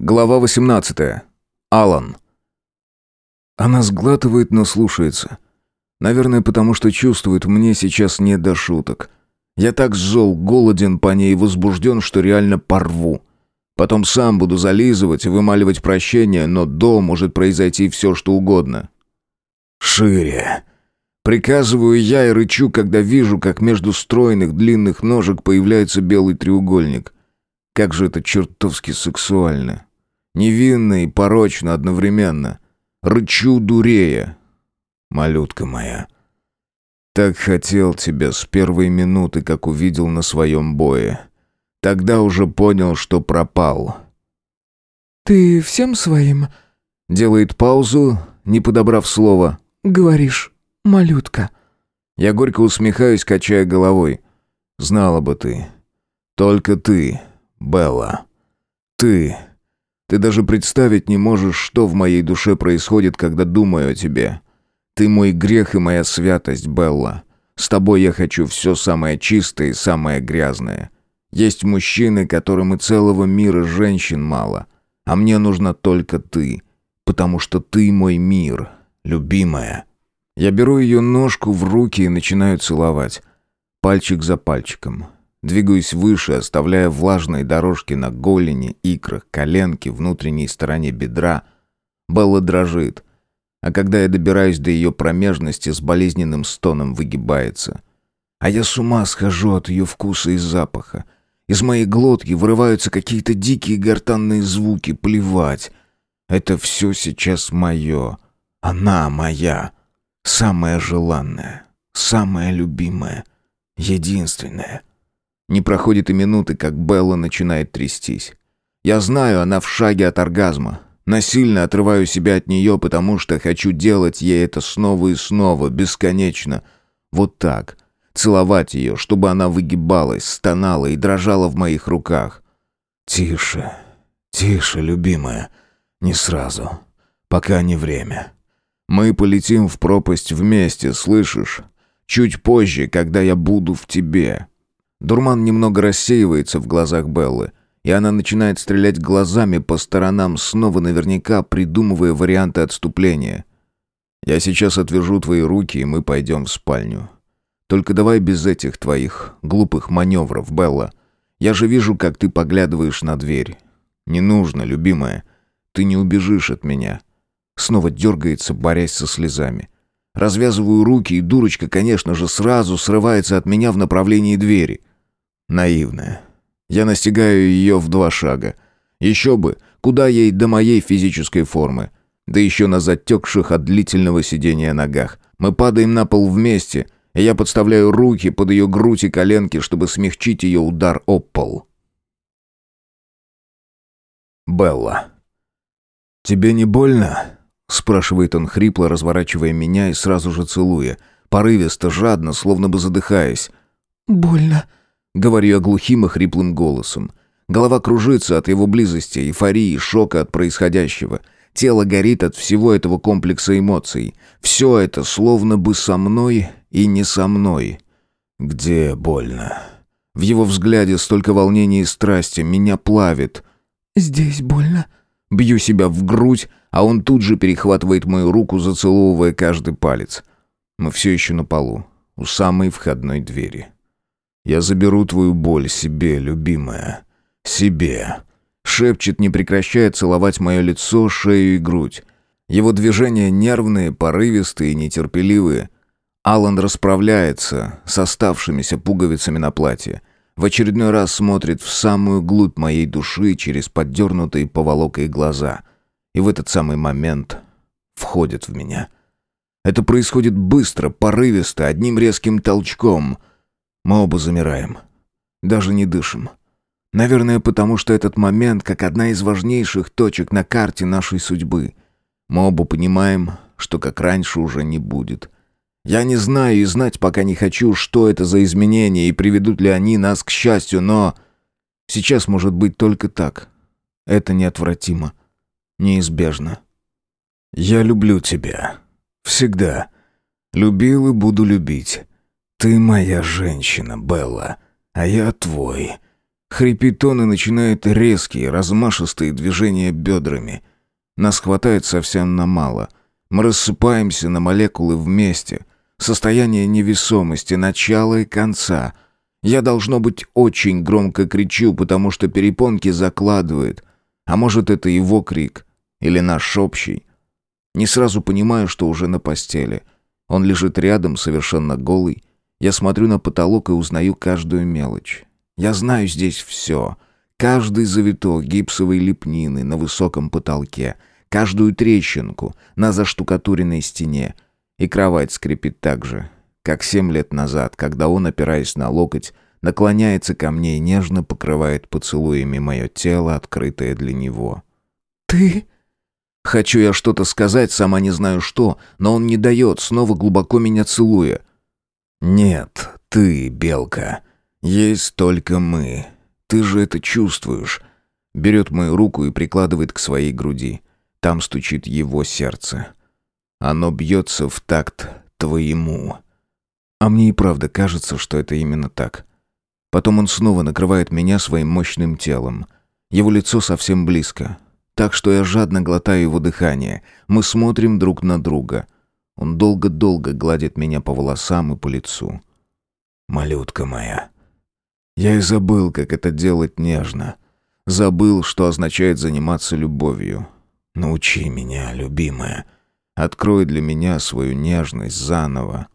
Глава 18. Алан. Она сглатывает, но слушается. Наверное, потому что чувствует, мне сейчас не до шуток. Я так зол, голоден по ней и возбужден, что реально порву. Потом сам буду зализывать и вымаливать прощение, но до может произойти все, что угодно. Шире. Приказываю я и рычу, когда вижу, как между стройных длинных ножек появляется белый треугольник. Как же это чертовски сексуально. Невинно и порочно одновременно. Рычу дурея. Малютка моя. Так хотел тебя с первой минуты, как увидел на своем бое. Тогда уже понял, что пропал. «Ты всем своим...» Делает паузу, не подобрав слова. «Говоришь, малютка». Я горько усмехаюсь, качая головой. «Знала бы ты. Только ты, Белла. Ты. Ты даже представить не можешь, что в моей душе происходит, когда думаю о тебе. Ты мой грех и моя святость, Белла. С тобой я хочу все самое чистое и самое грязное. Есть мужчины, которым и целого мира женщин мало. А мне нужна только ты. Потому что ты мой мир, любимая. Я беру ее ножку в руки и начинаю целовать. Пальчик за пальчиком. Двигаюсь выше, оставляя влажные дорожки на голени, икрах, коленке, внутренней стороне бедра. Белла дрожит. А когда я добираюсь до ее промежности, с болезненным стоном выгибается. А я с ума схожу от ее вкуса и запаха. Из моей глотки вырываются какие-то дикие гортанные звуки. Плевать. Это все сейчас мое. Она моя. Самая желанная. Самая любимая. Единственная. Не проходит и минуты, как Белла начинает трястись. Я знаю, она в шаге от оргазма. Насильно отрываю себя от нее, потому что хочу делать ей это снова и снова, бесконечно. Вот так. Целовать ее, чтобы она выгибалась, стонала и дрожала в моих руках. «Тише, тише, любимая. Не сразу. Пока не время. Мы полетим в пропасть вместе, слышишь? Чуть позже, когда я буду в тебе». Дурман немного рассеивается в глазах Беллы, и она начинает стрелять глазами по сторонам, снова наверняка придумывая варианты отступления. «Я сейчас отвяжу твои руки, и мы пойдем в спальню. Только давай без этих твоих глупых маневров, Белла. Я же вижу, как ты поглядываешь на дверь. Не нужно, любимая. Ты не убежишь от меня». Снова дергается, борясь со слезами. Развязываю руки, и дурочка, конечно же, сразу срывается от меня в направлении двери. Наивная. Я настигаю ее в два шага. Еще бы, куда ей до моей физической формы? Да еще на затекших от длительного сидения ногах. Мы падаем на пол вместе, и я подставляю руки под ее грудь и коленки, чтобы смягчить ее удар об пол. Белла. «Тебе не больно?» — спрашивает он хрипло, разворачивая меня и сразу же целуя. Порывисто, жадно, словно бы задыхаясь. «Больно», Говорю я глухим и хриплым голосом. Голова кружится от его близости, эйфории, шока от происходящего. Тело горит от всего этого комплекса эмоций. Все это словно бы со мной и не со мной. Где больно? В его взгляде столько волнения и страсти, меня плавит. «Здесь больно». Бью себя в грудь, а он тут же перехватывает мою руку, зацеловывая каждый палец. Мы все еще на полу, у самой входной двери. Я заберу твою боль себе, любимая. Себе. Шепчет, не прекращая целовать мое лицо, шею и грудь. Его движения нервные, порывистые, нетерпеливые. Алан расправляется с оставшимися пуговицами на платье. В очередной раз смотрит в самую глубь моей души через поддернутые поволокой глаза. И в этот самый момент входит в меня. Это происходит быстро, порывисто, одним резким толчком — мы оба замираем. Даже не дышим. Наверное, потому что этот момент как одна из важнейших точек на карте нашей судьбы. Мы оба понимаем, что как раньше уже не будет. Я не знаю и знать пока не хочу, что это за изменения и приведут ли они нас к счастью, но сейчас может быть только так. Это неотвратимо, неизбежно. Я люблю тебя. Всегда. Любил и буду любить. «Ты моя женщина, Белла, а я твой. Хрипит он и начинает резкие, размашистые движения бедрами. Нас хватает совсем на мало. Мы рассыпаемся на молекулы вместе. Состояние невесомости, начала и конца. Я, должно быть, очень громко кричу, потому что перепонки закладывает. А может, это его крик. Или наш общий. Не сразу понимаю, что уже на постели. Он лежит рядом, совершенно голый. Я смотрю на потолок и узнаю каждую мелочь. Я знаю здесь все. Каждый завиток гипсовой лепнины на высоком потолке, каждую трещинку на заштукатуренной стене. И кровать скрипит так же, как семь лет назад, когда он, опираясь на локоть, наклоняется ко мне и нежно покрывает поцелуями мое тело, открытое для него. «Ты...» Хочу я что-то сказать, сама не знаю что, но он не дает, снова глубоко меня целуя. «Нет, ты, белка. Есть только мы. Ты же это чувствуешь». Берет мою руку и прикладывает к своей груди. Там стучит его сердце. Оно бьется в такт твоему. А мне и правда кажется, что это именно так. Потом он снова накрывает меня своим мощным телом. Его лицо совсем близко так что я жадно глотаю его дыхание. Мы смотрим друг на друга. Он долго-долго гладит меня по волосам и по лицу. «Малютка моя, я и забыл, как это делать нежно. Забыл, что означает заниматься любовью. Научи меня, любимая. Открой для меня свою нежность заново».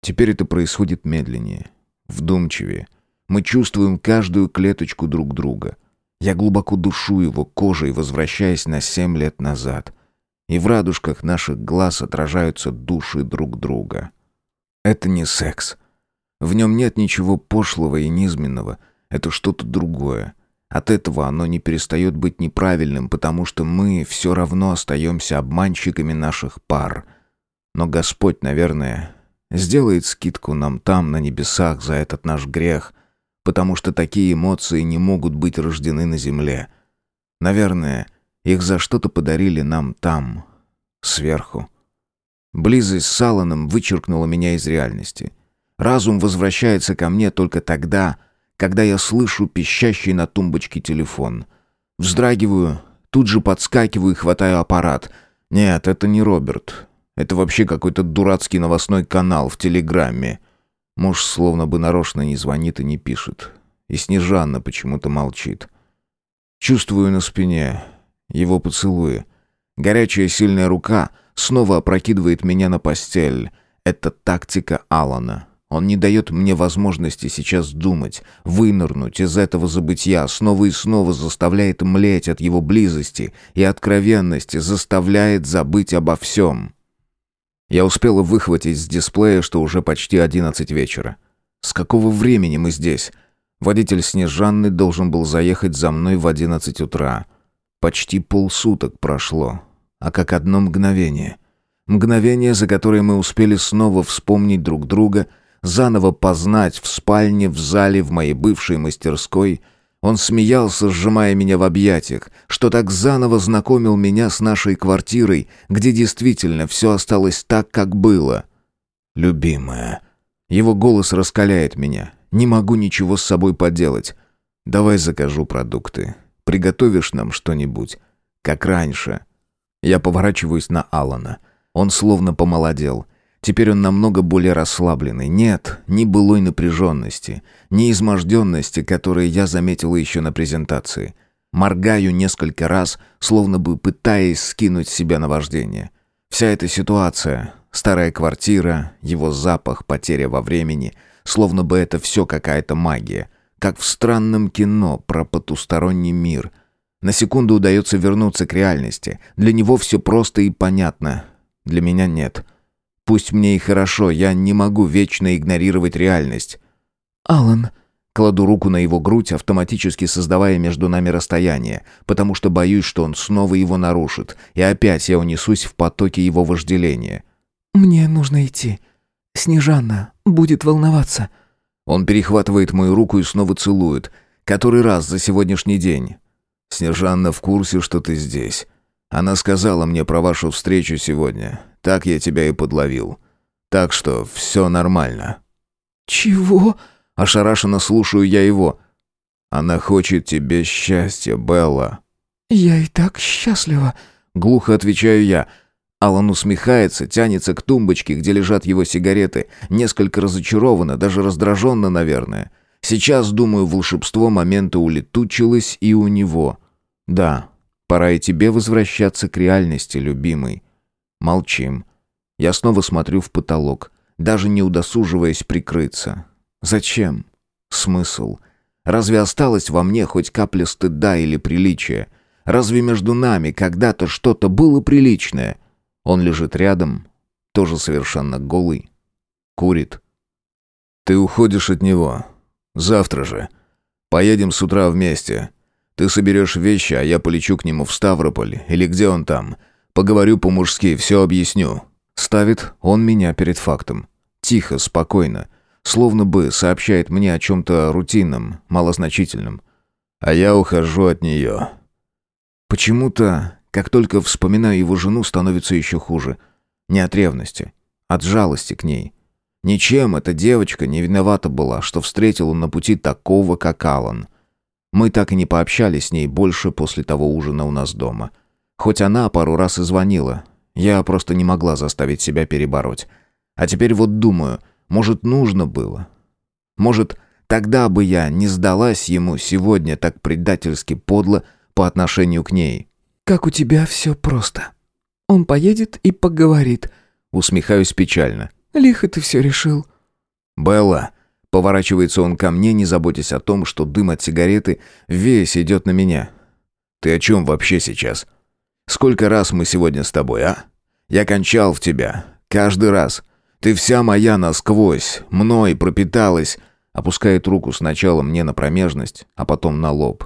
Теперь это происходит медленнее, вдумчивее. Мы чувствуем каждую клеточку друг друга — я глубоко душу его кожей, возвращаясь на семь лет назад. И в радужках наших глаз отражаются души друг друга. Это не секс. В нем нет ничего пошлого и низменного. Это что-то другое. От этого оно не перестает быть неправильным, потому что мы все равно остаемся обманщиками наших пар. Но Господь, наверное, сделает скидку нам там, на небесах, за этот наш грех, потому что такие эмоции не могут быть рождены на земле. Наверное, их за что-то подарили нам там, сверху. Близость с Саланом вычеркнула меня из реальности. Разум возвращается ко мне только тогда, когда я слышу пищащий на тумбочке телефон. Вздрагиваю, тут же подскакиваю и хватаю аппарат. Нет, это не Роберт. Это вообще какой-то дурацкий новостной канал в Телеграмме. Муж словно бы нарочно не звонит и не пишет. И Снежанна почему-то молчит. Чувствую на спине его поцелуи. Горячая сильная рука снова опрокидывает меня на постель. Это тактика Алана. Он не дает мне возможности сейчас думать, вынырнуть из этого забытья, снова и снова заставляет млеть от его близости и откровенности, заставляет забыть обо всем. Я успела выхватить с дисплея, что уже почти одиннадцать вечера. С какого времени мы здесь? Водитель Снежанны должен был заехать за мной в одиннадцать утра. Почти полсуток прошло. А как одно мгновение. Мгновение, за которое мы успели снова вспомнить друг друга, заново познать в спальне, в зале, в моей бывшей мастерской — он смеялся, сжимая меня в объятиях, что так заново знакомил меня с нашей квартирой, где действительно все осталось так, как было. «Любимая». Его голос раскаляет меня. Не могу ничего с собой поделать. Давай закажу продукты. Приготовишь нам что-нибудь, как раньше. Я поворачиваюсь на Алана. Он словно помолодел. Теперь он намного более расслабленный. Нет ни былой напряженности, ни изможденности, которые я заметила еще на презентации. Моргаю несколько раз, словно бы пытаясь скинуть себя наваждение. Вся эта ситуация, старая квартира, его запах, потеря во времени, словно бы это все какая-то магия. Как в странном кино про потусторонний мир. На секунду удается вернуться к реальности. Для него все просто и понятно. Для меня нет. — Пусть мне и хорошо, я не могу вечно игнорировать реальность. Алан, кладу руку на его грудь, автоматически создавая между нами расстояние, потому что боюсь, что он снова его нарушит, и опять я унесусь в потоке его вожделения. Мне нужно идти. Снежанна будет волноваться. Он перехватывает мою руку и снова целует. Который раз за сегодняшний день. Снежанна в курсе, что ты здесь. Она сказала мне про вашу встречу сегодня. Так я тебя и подловил. Так что все нормально». «Чего?» Ошарашенно слушаю я его. Она хочет тебе счастья, Белла. Я и так счастлива. Глухо отвечаю я. Алан усмехается, тянется к тумбочке, где лежат его сигареты, несколько разочарованно, даже раздраженно, наверное. Сейчас, думаю, волшебство момента улетучилось и у него. Да, пора и тебе возвращаться к реальности, любимый. Молчим. Я снова смотрю в потолок, даже не удосуживаясь прикрыться. Зачем? Смысл? Разве осталось во мне хоть капля стыда или приличия? Разве между нами когда-то что-то было приличное? Он лежит рядом, тоже совершенно голый, курит. Ты уходишь от него. Завтра же. Поедем с утра вместе. Ты соберешь вещи, а я полечу к нему в Ставрополь или где он там. Поговорю по-мужски, все объясню. Ставит он меня перед фактом. Тихо, спокойно. Словно бы сообщает мне о чем-то рутинном, малозначительном. А я ухожу от нее. Почему-то, как только вспоминаю его жену, становится еще хуже. Не от ревности, от жалости к ней. Ничем эта девочка не виновата была, что встретила на пути такого, как Алан. Мы так и не пообщались с ней больше после того ужина у нас дома. Хоть она пару раз и звонила, я просто не могла заставить себя перебороть. А теперь вот думаю, может, нужно было. Может, тогда бы я не сдалась ему сегодня так предательски подло по отношению к ней. Как у тебя все просто. Он поедет и поговорит. Усмехаюсь печально. Лихо ты все решил. Белла, поворачивается он ко мне, не заботясь о том, что дым от сигареты весь идет на меня. Ты о чем вообще сейчас? Сколько раз мы сегодня с тобой, а? Я кончал в тебя. Каждый раз. Ты вся моя насквозь, мной пропиталась. Опускает руку сначала мне на промежность, а потом на лоб.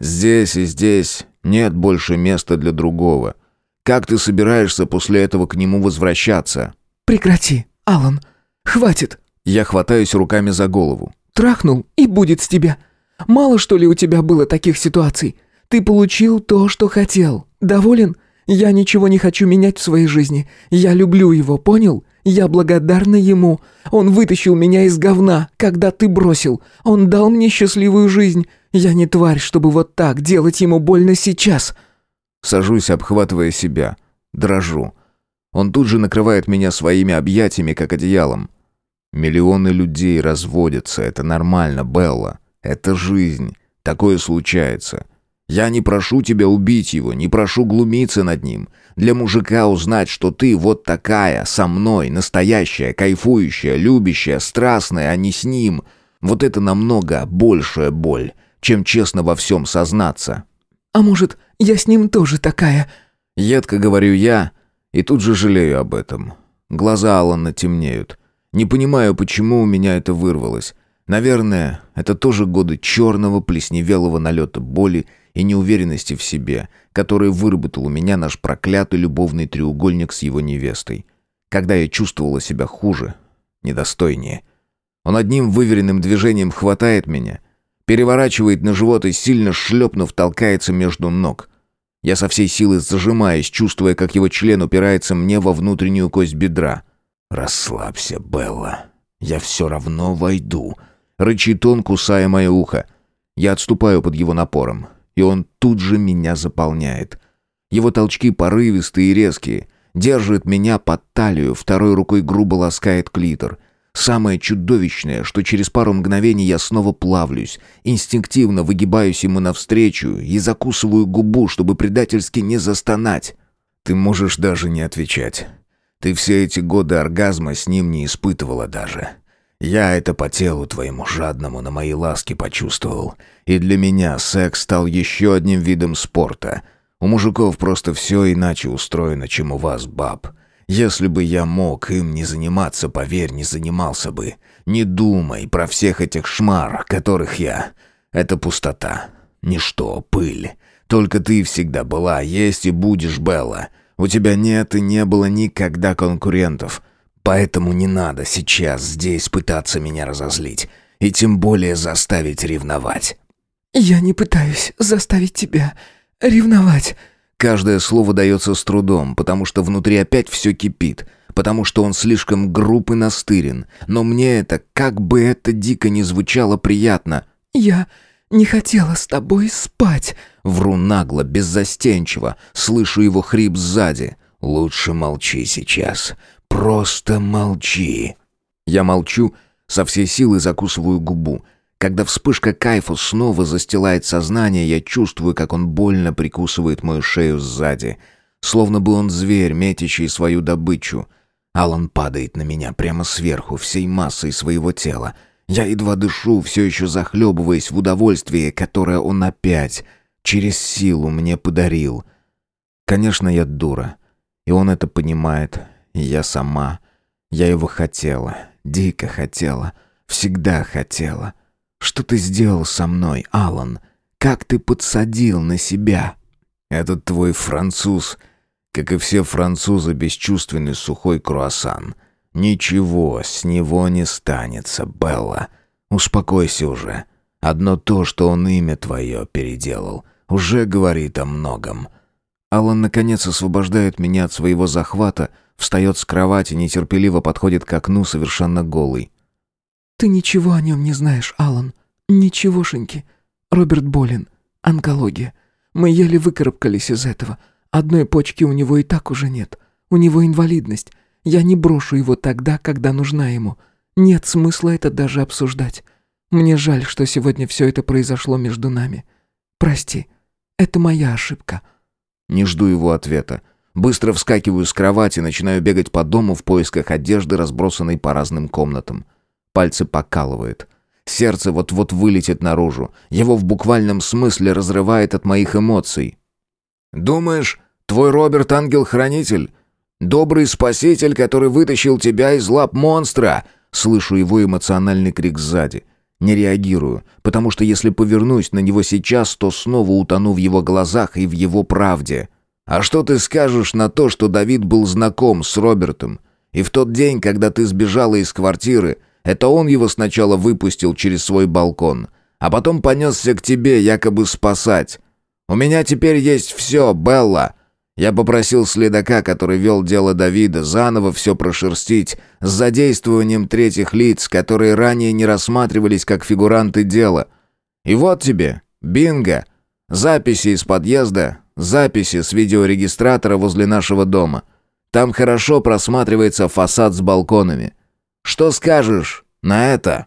Здесь и здесь нет больше места для другого. Как ты собираешься после этого к нему возвращаться? Прекрати, Алан. Хватит. Я хватаюсь руками за голову. Трахнул и будет с тебя. Мало что ли у тебя было таких ситуаций? Ты получил то, что хотел. Доволен? Я ничего не хочу менять в своей жизни. Я люблю его, понял? Я благодарна ему. Он вытащил меня из говна, когда ты бросил. Он дал мне счастливую жизнь. Я не тварь, чтобы вот так делать ему больно сейчас. Сажусь, обхватывая себя. Дрожу. Он тут же накрывает меня своими объятиями, как одеялом. Миллионы людей разводятся. Это нормально, Белла. Это жизнь. Такое случается. Я не прошу тебя убить его, не прошу глумиться над ним. Для мужика узнать, что ты вот такая, со мной, настоящая, кайфующая, любящая, страстная, а не с ним. Вот это намного большая боль, чем честно во всем сознаться. А может, я с ним тоже такая? Едко говорю я, и тут же жалею об этом. Глаза Алана темнеют. Не понимаю, почему у меня это вырвалось. Наверное, это тоже годы черного, плесневелого налета боли и неуверенности в себе, который выработал у меня наш проклятый любовный треугольник с его невестой. Когда я чувствовала себя хуже, недостойнее. Он одним выверенным движением хватает меня, переворачивает на живот и, сильно шлепнув, толкается между ног. Я со всей силы зажимаюсь, чувствуя, как его член упирается мне во внутреннюю кость бедра. «Расслабься, Белла. Я все равно войду», — рычит он, кусая мое ухо. Я отступаю под его напором и он тут же меня заполняет. Его толчки порывистые и резкие. Держит меня под талию, второй рукой грубо ласкает клитор. Самое чудовищное, что через пару мгновений я снова плавлюсь, инстинктивно выгибаюсь ему навстречу и закусываю губу, чтобы предательски не застонать. Ты можешь даже не отвечать. Ты все эти годы оргазма с ним не испытывала даже. Я это по телу твоему жадному на мои ласки почувствовал. И для меня секс стал еще одним видом спорта. У мужиков просто все иначе устроено, чем у вас, баб. Если бы я мог им не заниматься, поверь, не занимался бы. Не думай про всех этих шмар, которых я... Это пустота. Ничто, пыль. Только ты всегда была, есть и будешь, Белла. У тебя нет и не было никогда конкурентов. Поэтому не надо сейчас здесь пытаться меня разозлить. И тем более заставить ревновать». «Я не пытаюсь заставить тебя ревновать». Каждое слово дается с трудом, потому что внутри опять все кипит, потому что он слишком груб и настырен. Но мне это, как бы это дико не звучало, приятно. «Я не хотела с тобой спать!» Вру нагло, беззастенчиво, слышу его хрип сзади. «Лучше молчи сейчас. Просто молчи!» Я молчу, со всей силы закусываю губу. Когда вспышка кайфа снова застилает сознание, я чувствую, как он больно прикусывает мою шею сзади. Словно бы он зверь, метящий свою добычу. Алан падает на меня прямо сверху, всей массой своего тела. Я едва дышу, все еще захлебываясь в удовольствии, которое он опять через силу мне подарил. Конечно, я дура. И он это понимает. И я сама. Я его хотела. Дико хотела. Всегда хотела. Что ты сделал со мной, Алан? Как ты подсадил на себя? Этот твой француз, как и все французы, бесчувственный сухой круассан. Ничего с него не станется, Белла. Успокойся уже. Одно то, что он имя твое переделал, уже говорит о многом. Алан наконец освобождает меня от своего захвата, встает с кровати, нетерпеливо подходит к окну, совершенно голый. «Ты ничего о нем не знаешь, Алан. Ничегошеньки. Роберт болен. Онкология. Мы еле выкарабкались из этого. Одной почки у него и так уже нет. У него инвалидность. Я не брошу его тогда, когда нужна ему. Нет смысла это даже обсуждать. Мне жаль, что сегодня все это произошло между нами. Прости. Это моя ошибка». Не жду его ответа. Быстро вскакиваю с кровати, начинаю бегать по дому в поисках одежды, разбросанной по разным комнатам. Пальцы покалывает. Сердце вот-вот вылетит наружу. Его в буквальном смысле разрывает от моих эмоций. «Думаешь, твой Роберт ангел-хранитель? Добрый спаситель, который вытащил тебя из лап монстра?» Слышу его эмоциональный крик сзади. Не реагирую, потому что если повернусь на него сейчас, то снова утону в его глазах и в его правде. А что ты скажешь на то, что Давид был знаком с Робертом? И в тот день, когда ты сбежала из квартиры, это он его сначала выпустил через свой балкон, а потом понесся к тебе якобы спасать. У меня теперь есть все, Белла. Я попросил следака, который вел дело Давида, заново все прошерстить с задействованием третьих лиц, которые ранее не рассматривались как фигуранты дела. И вот тебе, бинго, записи из подъезда, записи с видеорегистратора возле нашего дома. Там хорошо просматривается фасад с балконами. Что скажешь на это?»